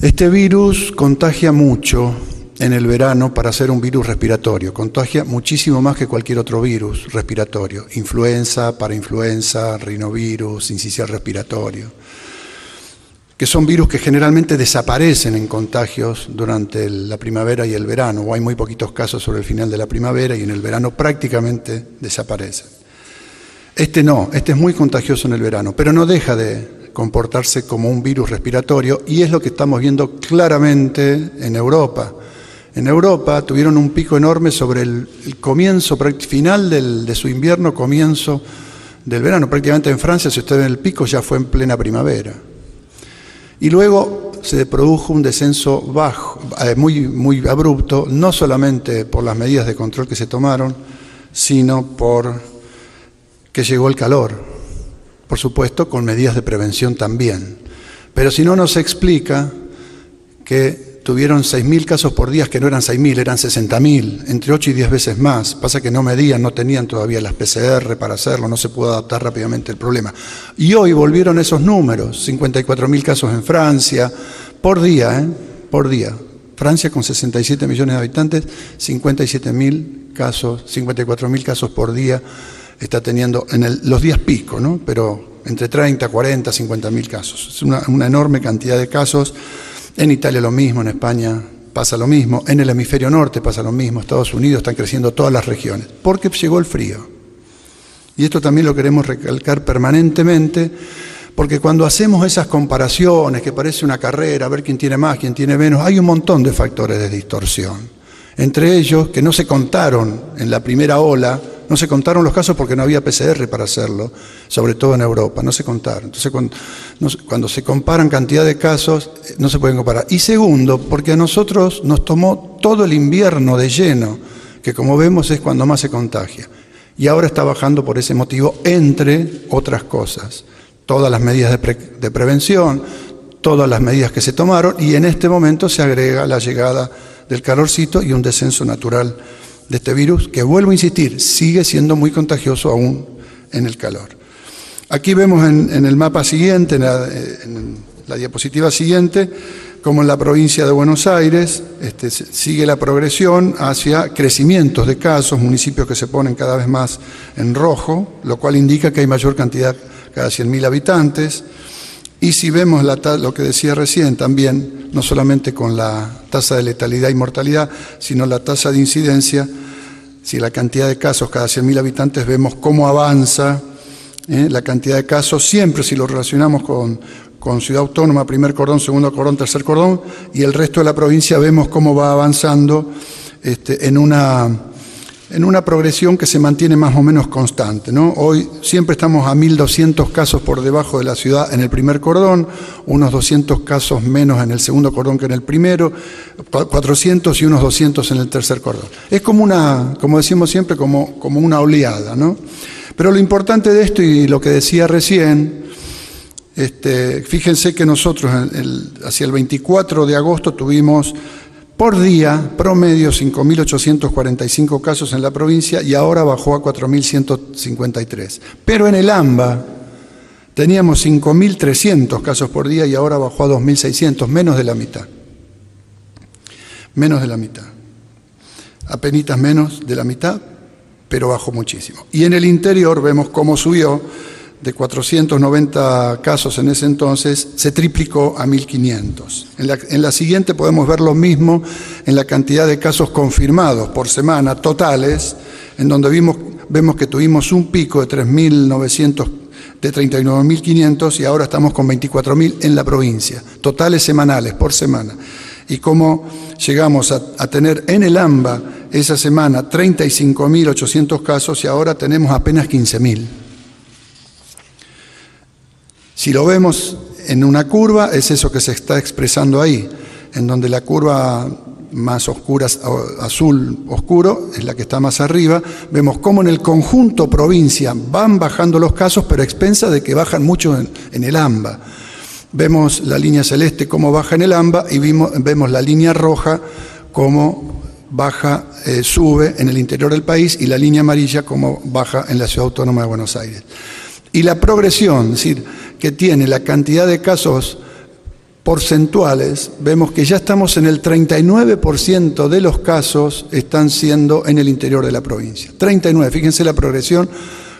Este virus contagia mucho en el verano para ser un virus respiratorio. Contagia muchísimo más que cualquier otro virus respiratorio. Influenza, parainfluenza, rinovirus, incisial respiratorio. Que son virus que generalmente desaparecen en contagios durante la primavera y el verano, o hay muy poquitos casos sobre el final de la primavera y en el verano prácticamente desaparecen. Este no, este es muy contagioso en el verano, pero no deja de comportarse como un virus respiratorio y es lo que estamos viendo claramente en Europa en Europa tuvieron un pico enorme sobre el, comienzo, final de su invierno, comienzo del verano. Prácticamente en Francia, si usted ve el pico, ya fue en plena primavera. Y luego se produjo un descenso bajo, eh, muy, muy abrupto, no solamente por las medidas de control que se tomaron, sino por que llegó el calor. Por supuesto, con medidas de prevención también. Pero si no nos explica que tuvieron 6.000 casos por día, que no eran 6.000, eran 60.000, entre 8 y 10 veces más. Pasa que no medían, no tenían todavía las PCR para hacerlo, no se pudo adaptar rápidamente el problema. Y hoy volvieron esos números, 54.000 casos en Francia, por día, ¿eh? por día. Francia con 67 millones de habitantes, 57.000 casos, 54.000 casos por día está teniendo en los días pico, pero entre 30, 40, 50.000 casos. Es una, una enorme cantidad de casos. En Italia lo mismo, en España pasa lo mismo, en el hemisferio norte pasa lo mismo, Estados Unidos están creciendo todas las regiones, porque llegó el frío. Y esto también lo queremos recalcar permanentemente, porque cuando hacemos esas comparaciones, que parece una carrera, a ver quién tiene más, quién tiene menos, hay un montón de factores de distorsión. Entre ellos, que no se contaron en la primera ola, no se contaron los casos porque no había PCR para hacerlo, sobre todo en Europa, no se contaron. Entonces, cuando, se comparan cantidad de casos, eh, no se pueden comparar. Y segundo, porque a nosotros nos tomó todo el invierno de lleno, que como vemos es cuando más se contagia. Y ahora está bajando por ese motivo, entre otras cosas. Todas las medidas de, de prevención, todas las medidas que se tomaron, y en este momento se agrega la llegada del calorcito y un descenso natural de este virus, que vuelvo a insistir, sigue siendo muy contagioso aún en el calor. Aquí vemos en, el mapa siguiente, en la, diapositiva siguiente, como en la provincia de Buenos Aires este, sigue la progresión hacia crecimientos de casos, municipios que se ponen cada vez más en rojo, lo cual indica que hay mayor cantidad cada 100.000 habitantes. Y si vemos lo que decía recién también, no solamente con la tasa de letalidad y mortalidad, sino la tasa de incidencia, si la cantidad de casos cada 100.000 habitantes vemos cómo avanza ¿eh? la cantidad de casos, siempre si lo relacionamos con, con ciudad autónoma, primer cordón, segundo cordón, tercer cordón, y el resto de la provincia vemos cómo va avanzando este, en una en una progresión que se mantiene más o menos constante. ¿no? Hoy siempre estamos a 1.200 casos por debajo de la ciudad en el primer cordón, unos 200 casos menos en el segundo cordón que en el primero, 400 y unos 200 en el tercer cordón. Es como una, como decimos siempre, como, como una oleada. ¿no? Pero lo importante de esto y lo que decía recién, este, fíjense que nosotros hacia el 24 de agosto tuvimos por día, promedio 5.845 casos en la provincia y ahora bajó a 4.153. Pero en el AMBA teníamos 5.300 casos por día y ahora bajó a 2.600, menos de la mitad. Menos de la mitad. Apenitas menos de la mitad, pero bajó muchísimo. Y en el interior vemos cómo subió de 490 casos en ese entonces, se triplicó a 1.500. En la, siguiente podemos ver lo mismo en la cantidad de casos confirmados por semana, totales, en donde vimos, vemos que tuvimos un pico de 3.900, de 39.500 y ahora estamos con 24.000 en la provincia, totales semanales, por semana. Y cómo llegamos a, a tener en el AMBA esa semana 35.800 casos y ahora tenemos apenas 15.000. Si lo vemos en una curva, es eso que se está expresando ahí, en donde la curva más oscura, azul oscuro, es la que está más arriba, vemos cómo en el conjunto provincia van bajando los casos, pero a expensa de que bajan mucho en, el AMBA. Vemos la línea celeste cómo baja en el AMBA y vemos la línea roja cómo baja, eh, sube en el interior del país y la línea amarilla cómo baja en la ciudad autónoma de Buenos Aires. Y la progresión, es decir, que tiene la cantidad de casos porcentuales, vemos que ya estamos en el 39% de los casos están siendo en el interior de la provincia. 39, fíjense la progresión,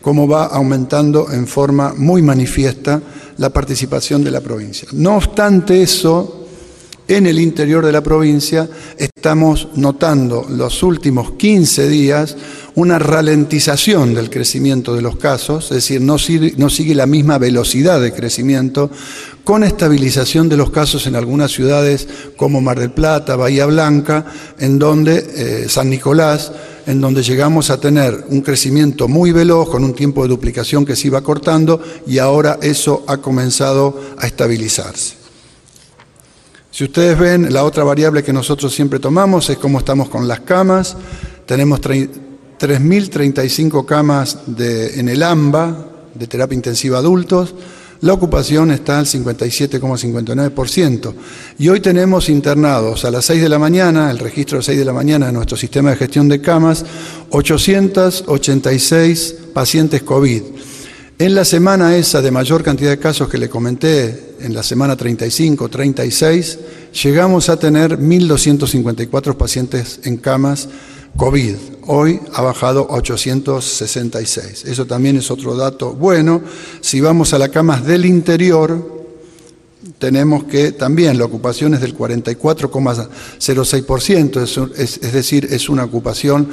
cómo va aumentando en forma muy manifiesta la participación de la provincia. No obstante eso, en el interior de la provincia estamos notando los últimos 15 días una ralentización del crecimiento de los casos, es decir, no sigue, la misma velocidad de crecimiento, con estabilización de los casos en algunas ciudades como Mar del Plata, Bahía Blanca, en donde eh, San Nicolás, en donde llegamos a tener un crecimiento muy veloz, con un tiempo de duplicación que se iba cortando, y ahora eso ha comenzado a estabilizarse. Si ustedes ven, la otra variable que nosotros siempre tomamos es cómo estamos con las camas. Tenemos 3.035 camas en el AMBA, de terapia intensiva adultos. La ocupación está al 57,59%. Y hoy tenemos internados a las 6 de la mañana, el registro de 6 de la mañana de nuestro sistema de gestión de camas, 886 pacientes COVID. En la semana esa de mayor cantidad de casos que le comenté, en la semana 35, 36, llegamos a tener 1.254 pacientes en camas COVID. Hoy ha bajado a 866. Eso también es otro dato bueno. Si vamos a las camas del interior, tenemos que también la ocupación es del 44,06%, es, es decir, es una ocupación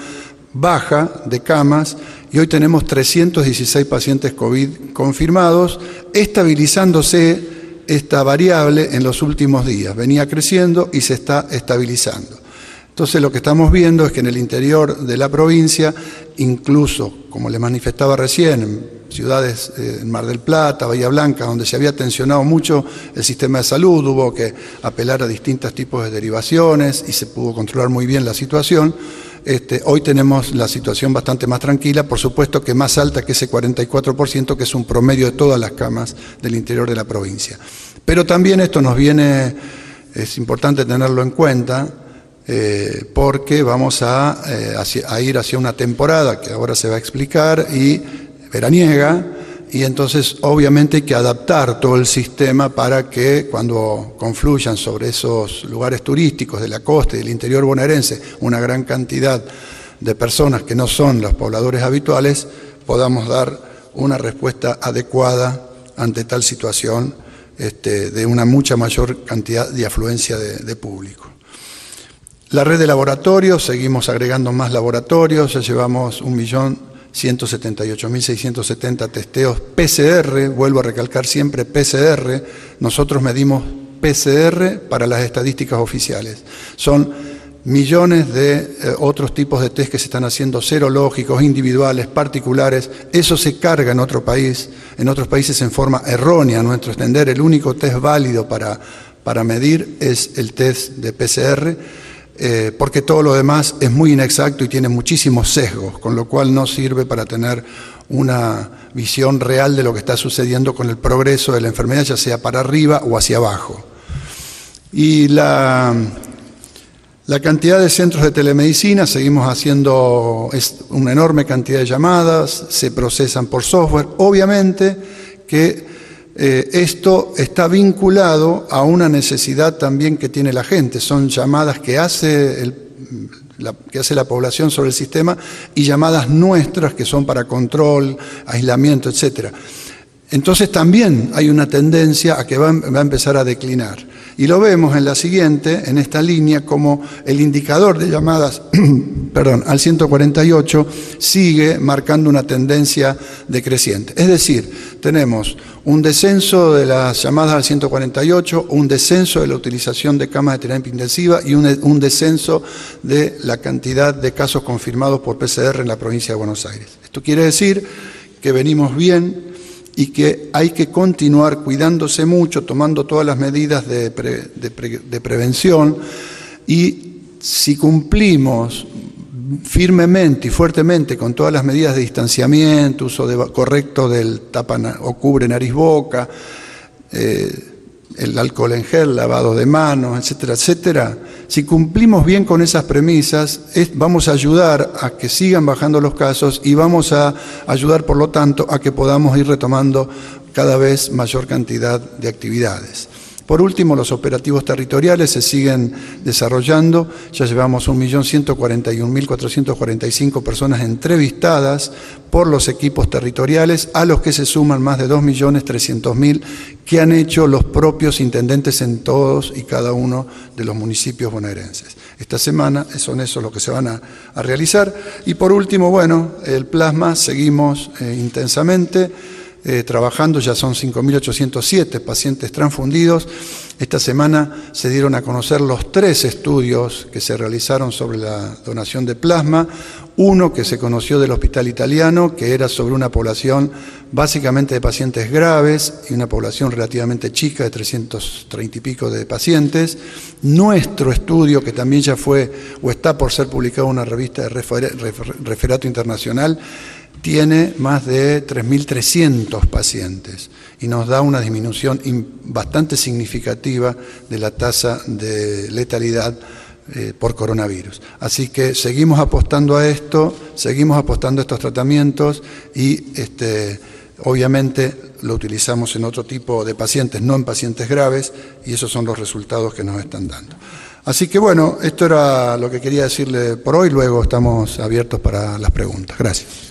baja de camas y hoy tenemos 316 pacientes COVID confirmados, estabilizándose esta variable en los últimos días. Venía creciendo y se está estabilizando. Entonces lo que estamos viendo es que en el interior de la provincia, incluso, como le manifestaba recién, en ciudades, eh, en Mar del Plata, Bahía Blanca, donde se había tensionado mucho el sistema de salud, hubo que apelar a distintos tipos de derivaciones y se pudo controlar muy bien la situación. Este, hoy tenemos la situación bastante más tranquila, por supuesto que más alta que ese 44%, que es un promedio de todas las camas del interior de la provincia. Pero también esto nos viene, es importante tenerlo en cuenta, eh, porque vamos eh, a ir hacia una temporada que ahora se va a explicar y veraniega, y entonces obviamente hay que adaptar todo el sistema para que cuando confluyan sobre esos lugares turísticos de la costa y del interior bonaerense una gran cantidad de personas que no son los pobladores habituales, podamos dar una respuesta adecuada ante tal situación este, de una mucha mayor cantidad de afluencia de público. La red de laboratorios, seguimos agregando más laboratorios, ya llevamos un millón 178.670 testeos PCR, vuelvo a recalcar siempre PCR, nosotros medimos PCR para las estadísticas oficiales. Son millones de eh, otros tipos de test que se están haciendo, serológicos, individuales, particulares. Eso se carga en otro país, en otros países en forma errónea, a nuestro entender. El único test válido para, para medir es el test de PCR eh, porque todo lo demás es muy inexacto y tiene muchísimos sesgos, con lo cual no sirve para tener una visión real de lo que está sucediendo con el progreso de la enfermedad, ya sea para arriba o hacia abajo. Y la, la cantidad de centros de telemedicina, seguimos haciendo una enorme cantidad de llamadas, se procesan por software. Obviamente que eh, esto está vinculado a una necesidad también que tiene la gente. Son llamadas que hace, la, que hace la población sobre el sistema y llamadas nuestras que son para control, aislamiento, etc. Entonces también hay una tendencia a que va a empezar a declinar. Y lo vemos en la siguiente, en esta línea, como el indicador de llamadas perdón, al 148 sigue marcando una tendencia decreciente. Es decir, tenemos un descenso de las llamadas al 148, un descenso de la utilización de camas de terapia intensiva y un, un descenso de la cantidad de casos confirmados por PCR en la provincia de Buenos Aires. Esto quiere decir que venimos bien y que hay que continuar cuidándose mucho, tomando todas las medidas de, prevención. Y si cumplimos firmemente y fuertemente con todas las medidas de distanciamiento, uso correcto del tapa o cubre nariz boca, eh, el alcohol en gel, lavado de manos, etcétera, etcétera, si cumplimos bien con esas premisas, vamos a ayudar a que sigan bajando los casos y vamos a ayudar, por lo tanto, a que podamos ir retomando cada vez mayor cantidad de actividades. Por último, los operativos territoriales se siguen desarrollando. Ya llevamos 1.141.445 personas entrevistadas por los equipos territoriales, a los que se suman más de 2.300.000 que han hecho los propios intendentes en todos y cada uno de los municipios bonaerenses. Esta semana son esos los que se van a, realizar. Y por último, bueno, el plasma seguimos eh, intensamente. Eh, trabajando, ya son 5.807 pacientes transfundidos. Esta semana se dieron a conocer los tres estudios que se realizaron sobre la donación de plasma. Uno que se conoció del hospital italiano, que era sobre una población básicamente de pacientes graves y una población relativamente chica de 330 y pico de pacientes. Nuestro estudio, que también ya fue o está por ser publicado en una revista de referato internacional, tiene más de 3.300 pacientes y nos da una disminución bastante significativa de la tasa de letalidad eh, por coronavirus. Así que seguimos apostando a esto, seguimos apostando a estos tratamientos y este, obviamente lo utilizamos en otro tipo de pacientes, no en pacientes graves, y esos son los resultados que nos están dando. Así que bueno, esto era lo que quería decirle por hoy, luego estamos abiertos para las preguntas. Gracias.